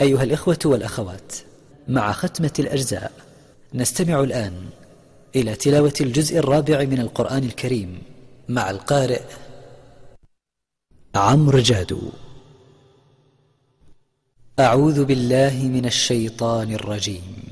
أيها الإخوة والأخوات مع ختمة الأجزاء نستمع الآن إلى تلاوة الجزء الرابع من القرآن الكريم مع القارئ عمرو جادو. أعوذ بالله من الشيطان الرجيم.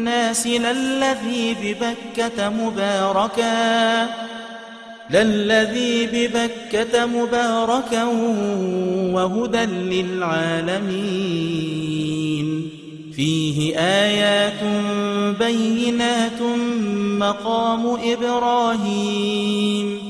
للناس للذي ببكة مباركا للذي ببكة مباركا وهدى للعالمين. فيه آيات بينات مقام إبراهيم.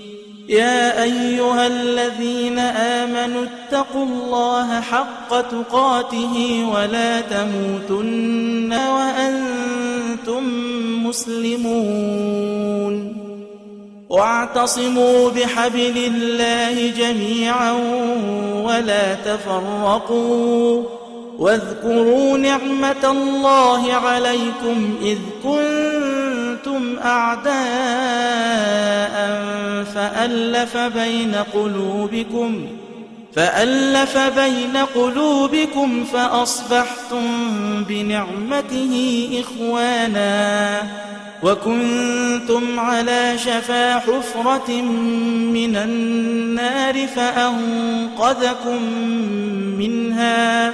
يا أيها الذين آمنوا اتقوا الله حق تقاته ولا تموتن وأنتم مسلمون. واعتصموا بحبل الله جميعا ولا تفرقوا. واذكروا نعمة الله عليكم إذ كنتم أعداء فألف بين قلوبكم فألف بين قلوبكم فأصبحتم بنعمته إخوانا وكنتم على شفا حفرة من النار فأنقذكم منها.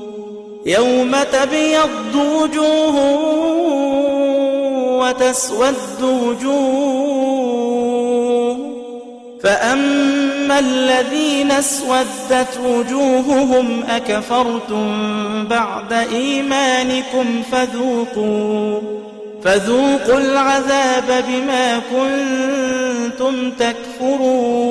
يوم تبيض وجوه وتسود وجوه. فأما الذين اسودت وجوههم أكفرتم بعد إيمانكم فذوقوا فذوقوا العذاب بما كنتم تكفرون.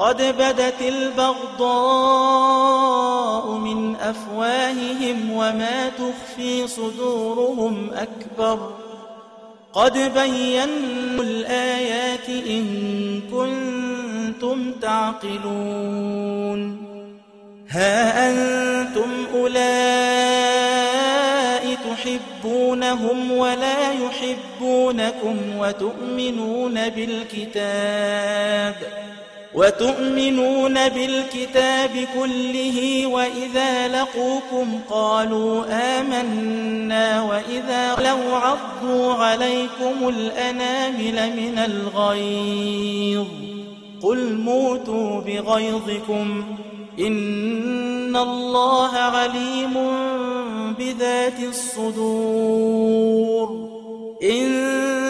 قد بدت البغضاء من أفواههم وما تخفي صدورهم أكبر. قد بينا الآيات إن كنتم تعقلون. ها أنتم أولئك تحبونهم ولا يحبونكم وتؤمنون بالكتاب. وتؤمنون بالكتاب كله وإذا لقوكم قالوا آمنا وإذا لو عضوا عليكم الأنامل من الغيظ قل موتوا بغيظكم إن الله عليم بذات الصدور إن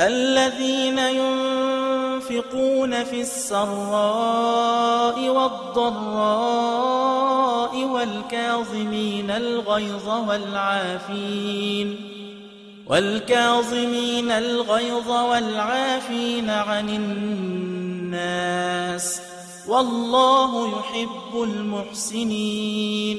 الذين ينفقون في السراء والضراء والكاظمين الغيظ والعافين والكاظمين الغيظ والعافين عن الناس والله يحب المحسنين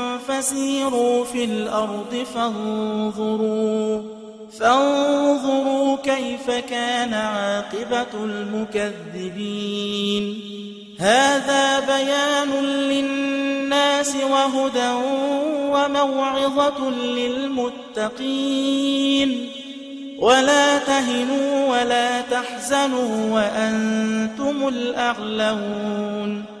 فسيروا في الأرض فانظروا فانظروا كيف كان عاقبة المكذبين. هذا بيان للناس وهدى وموعظة للمتقين. ولا تهنوا ولا تحزنوا وأنتم الأعلون.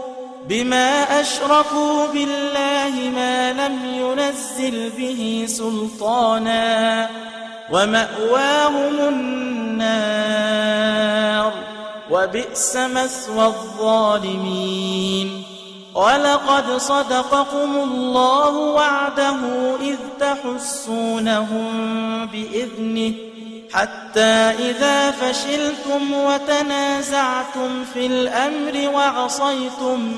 بما أشركوا بالله ما لم ينزل به سلطانا ومأواهم النار وبئس مثوى الظالمين ولقد صدقكم الله وعده إذ تحسونهم بإذنه حتى إذا فشلتم وتنازعتم في الأمر وعصيتم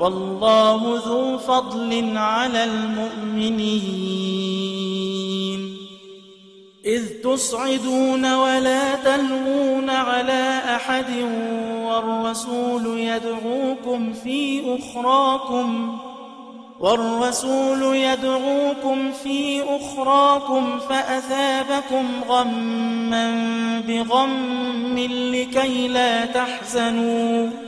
والله ذو فضل على المؤمنين. إذ تصعدون ولا تلوون على أحد والرسول يدعوكم في أخراكم والرسول يدعوكم في أخراكم فأثابكم غما بغم لكي لا تحزنوا.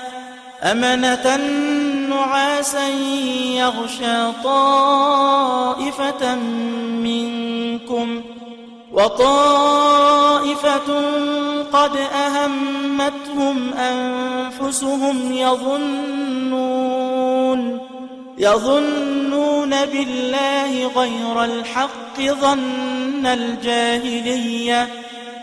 أمنة نعاسا يغشى طائفة منكم وطائفة قد أهمتهم أنفسهم يظنون يظنون بالله غير الحق ظن الجاهلية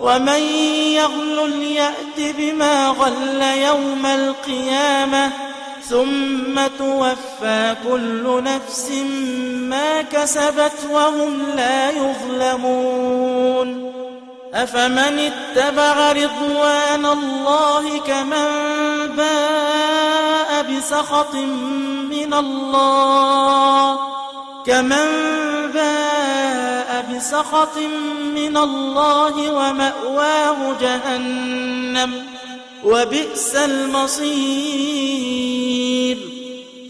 ومن يغل يأت بما غل يوم القيامة ثم توفى كل نفس ما كسبت وهم لا يظلمون أفمن اتبع رضوان الله كمن باء بسخط من الله كمن باء بسخط من الله ومأواه جهنم وبئس المصير.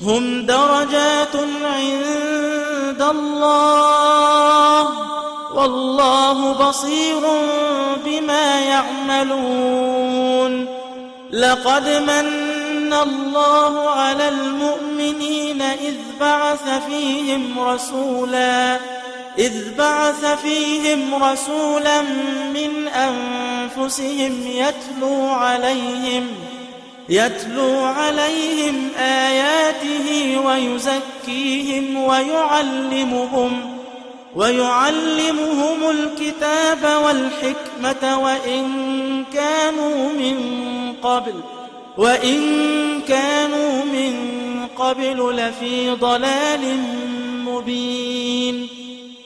هم درجات عند الله والله بصير بما يعملون. لقد من الله على المؤمنين إذ بعث فيهم رسولا إذ بعث فيهم رسولا من أنفسهم يتلو عليهم يتلو عليهم آياته ويزكيهم ويعلمهم ويعلمهم الكتاب والحكمة وإن كانوا من قبل وإن كانوا من قبل لفي ضلال مبين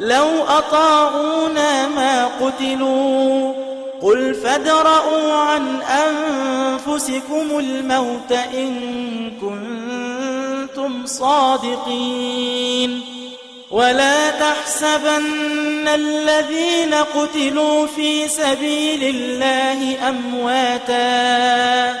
لو أطاعونا ما قتلوا. قل فادرءوا عن أنفسكم الموت إن كنتم صادقين. ولا تحسبن الذين قتلوا في سبيل الله أمواتا.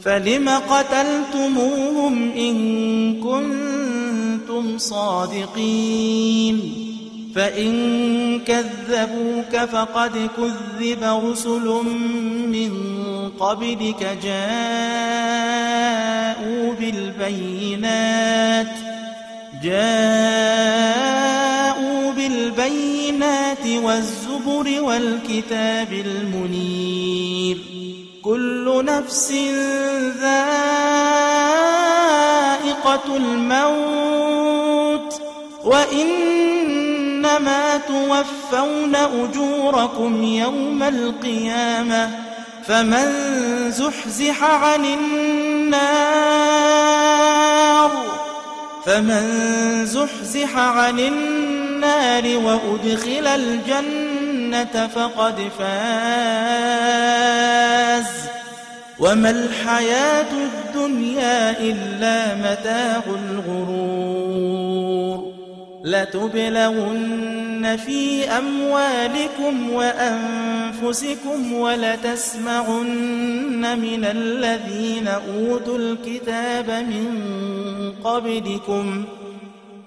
فلم قتلتموهم إن كنتم صادقين؟ فإن كذبوك فقد كذب رسل من قبلك جاءوا بالبينات جاءوا بالبينات والزبر والكتاب المنير. كل نفس ذائقة الموت وإن إنما توفون أجوركم يوم القيامة فمن زحزح عن النار فمن زحزح عن النار وأدخل الجنة فقد فاز. وما الحياة الدنيا إلا متاع الغرور. لتبلغن في أموالكم وأنفسكم ولتسمعن من الذين أوتوا الكتاب من قبلكم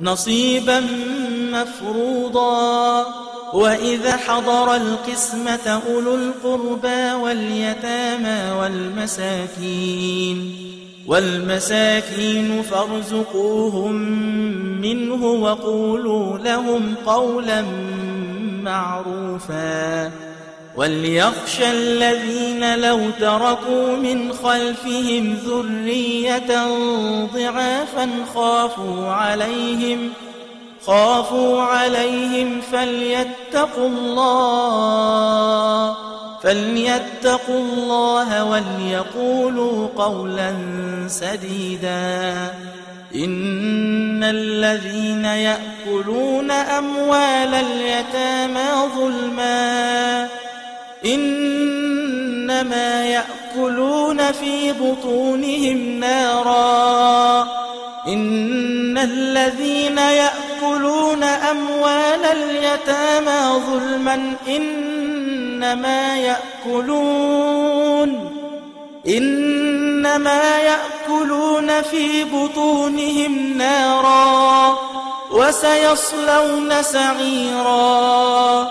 نصيبا مفروضا. وإذا حضر القسمة أولو القربى واليتامى والمساكين والمساكين فارزقوهم منه وقولوا لهم قولا معروفا. وليخشى الذين لو تركوا من خلفهم ذرية ضعافا خافوا عليهم خافوا عليهم فليتقوا الله فليتقوا الله وليقولوا قولا سديدا. إن الذين يأكلون أموال اليتامى ظلما إنما يأكلون في بطونهم نارا. إن الذين يأكلون أموال اليتامى ظلما إنما يأكلون إنما يأكلون في بطونهم نارا وسيصلون سعيرا.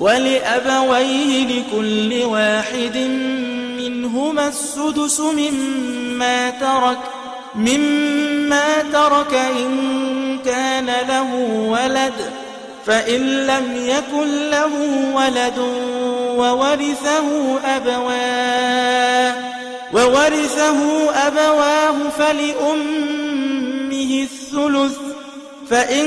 ولأبويه لكل واحد منهما السدس مما ترك مما ترك إن كان له ولد فإن لم يكن له ولد وورثه أبواه وورثه أبواه فلأمه الثلث فإن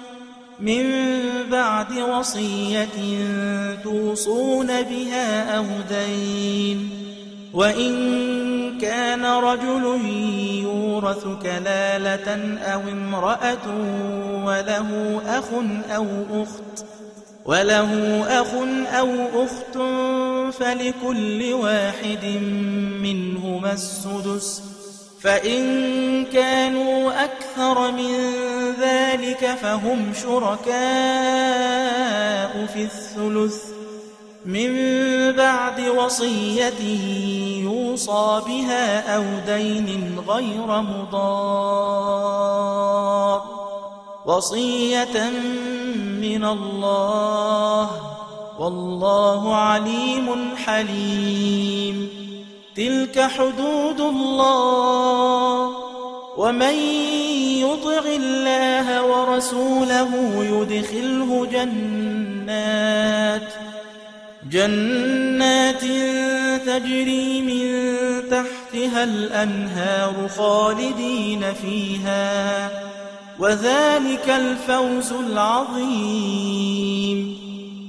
من بعد وصية توصون بها أو دين. وإن كان رجل يورث كلالة أو امرأة وله أخ أو أخت وله أخ أو أخت فلكل واحد منهما السدس. فإن كانوا أكثر من ذلك فهم شركاء في الثلث. من بعد وصية يوصى بها أو دين غير مضار. وصية من الله. والله عليم حليم. تلك حدود الله ومن يطع الله ورسوله يدخله جنات جنات تجري من تحتها الأنهار خالدين فيها وذلك الفوز العظيم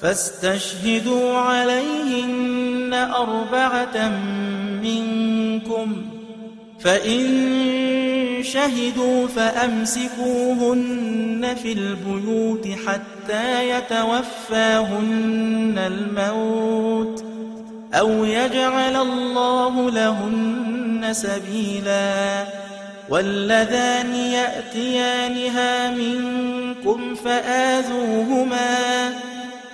فاستشهدوا عليهن أربعة منكم فإن شهدوا فأمسكوهن في البيوت حتى يتوفاهن الموت أو يجعل الله لهن سبيلا. واللذان يأتيانها منكم فآذوهما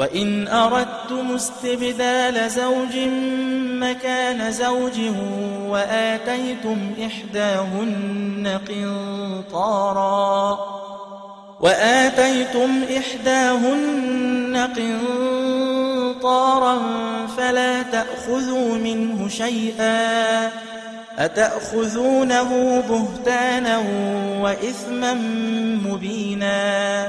وإن أردتم استبدال زوج مكان زوج وآتيتم إحداهن قنطارا وآتيتم إحداهن قنطارا فلا تأخذوا منه شيئا أتأخذونه بهتانا وإثما مبينا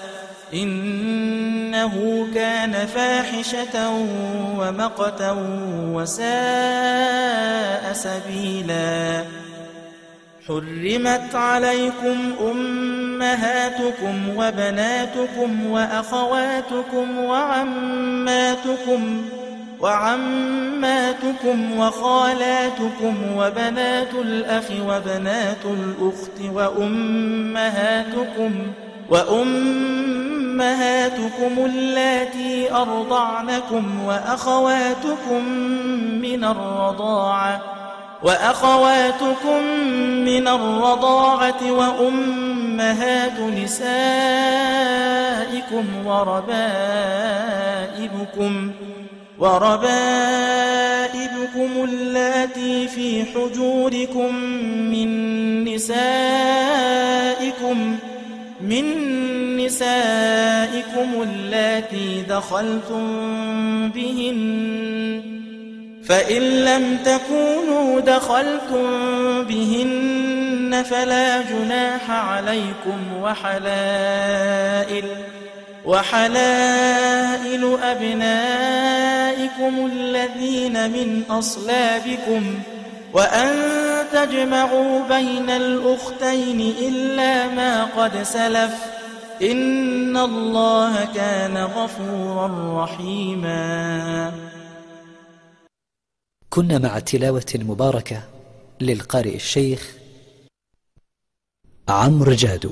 إنه كان فاحشة ومقتا وساء سبيلا. حرمت عليكم أمهاتكم وبناتكم وأخواتكم وعماتكم وعماتكم وخالاتكم وبنات الأخ وبنات الأخت وأمهاتكم وأمهاتكم اللاتي أرضعنكم وأخواتكم من الرضاعة وأخواتكم من الرضاعة وأمهات نسائكم وربائبكم وربائبكم اللاتي في حجوركم من نسائكم من نسائكم اللاتي دخلتم بهن فإن لم تكونوا دخلتم بهن فلا جناح عليكم وحلائل وحلائل أبنائكم الذين من أصلابكم وأن تجمعوا بين الأختين إلا ما قد سلف. إن الله كان غفورا رحيما. كنا مع تلاوة مباركة للقارئ الشيخ عمرو جادو.